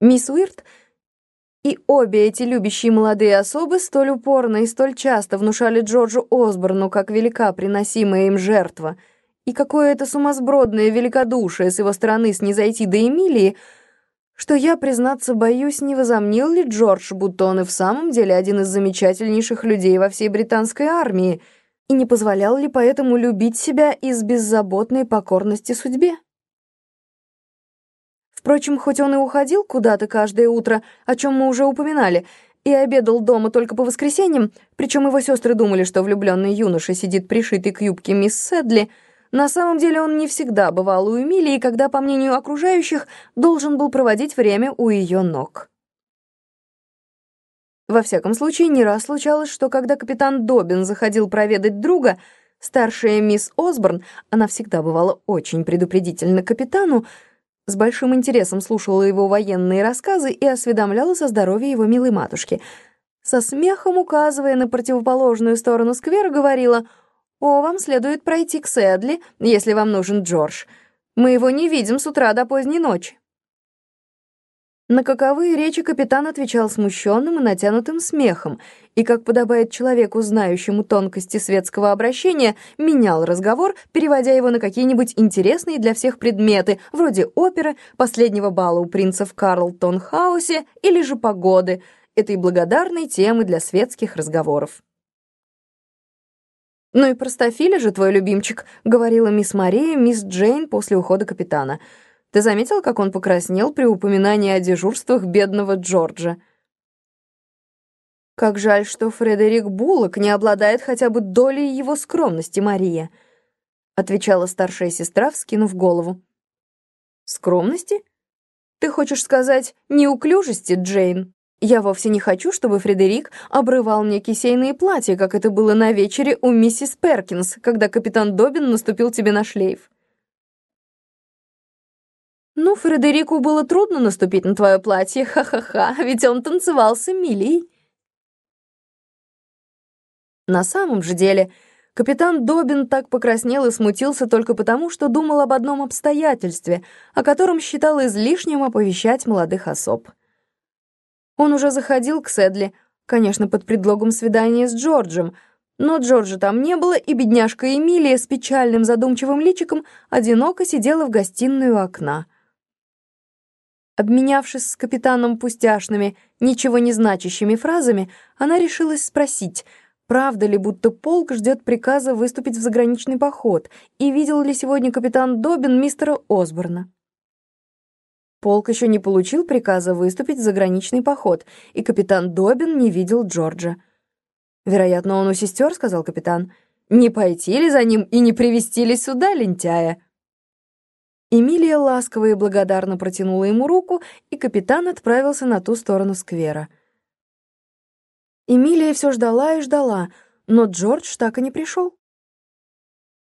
Мисс Уирт и обе эти любящие молодые особы столь упорно и столь часто внушали Джорджу Осборну, как велика приносимая им жертва, и какое это сумасбродное великодушие с его стороны снизойти до Эмилии, что я, признаться, боюсь, не возомнил ли Джордж, будто он и в самом деле один из замечательнейших людей во всей британской армии, и не позволял ли поэтому любить себя из беззаботной покорности судьбе. Впрочем, хоть он и уходил куда-то каждое утро, о чем мы уже упоминали, и обедал дома только по воскресеньям, причем его сестры думали, что влюбленный юноша сидит пришитый к юбке мисс Седли, на самом деле он не всегда бывал у Эмилии, когда, по мнению окружающих, должен был проводить время у ее ног. Во всяком случае, не раз случалось, что когда капитан Добин заходил проведать друга, старшая мисс Осборн, она всегда бывала очень предупредительна капитану, с большим интересом слушала его военные рассказы и осведомлялась о здоровье его милой матушки. Со смехом, указывая на противоположную сторону сквера, говорила «О, вам следует пройти к Сэдли, если вам нужен Джордж. Мы его не видим с утра до поздней ночи». На каковые речи капитан отвечал смущенным и натянутым смехом, и, как подобает человеку, знающему тонкости светского обращения, менял разговор, переводя его на какие-нибудь интересные для всех предметы, вроде оперы, последнего бала у принца в Карлтон-хаусе или же погоды, этой благодарной темы для светских разговоров. «Ну и простофиля же твой любимчик», — говорила мисс Мария, мисс Джейн после ухода капитана — ты заметил, как он покраснел при упоминании о дежурствах бедного Джорджа? Как жаль, что Фредерик Буллок не обладает хотя бы долей его скромности, Мария, отвечала старшая сестра, вскинув голову. Скромности? Ты хочешь сказать неуклюжести, Джейн? Я вовсе не хочу, чтобы Фредерик обрывал мне кисейные платья, как это было на вечере у миссис Перкинс, когда капитан Добин наступил тебе на шлейф. «Ну, Фредерику было трудно наступить на твое платье, ха-ха-ха, ведь он танцевал с Эмилией». На самом же деле, капитан Добин так покраснел и смутился только потому, что думал об одном обстоятельстве, о котором считал излишним оповещать молодых особ. Он уже заходил к Седли, конечно, под предлогом свидания с Джорджем, но Джорджа там не было, и бедняжка Эмилия с печальным задумчивым личиком одиноко сидела в гостиной у окна. Обменявшись с капитаном пустяшными, ничего не значащими фразами, она решилась спросить, правда ли, будто полк ждет приказа выступить в заграничный поход, и видел ли сегодня капитан Добин мистера Осборна. Полк еще не получил приказа выступить в заграничный поход, и капитан Добин не видел Джорджа. «Вероятно, он у сестер», — сказал капитан. «Не пойти ли за ним и не привести ли сюда лентяя?» Эмилия ласково и благодарно протянула ему руку, и капитан отправился на ту сторону сквера. Эмилия все ждала и ждала, но Джордж так и не пришел.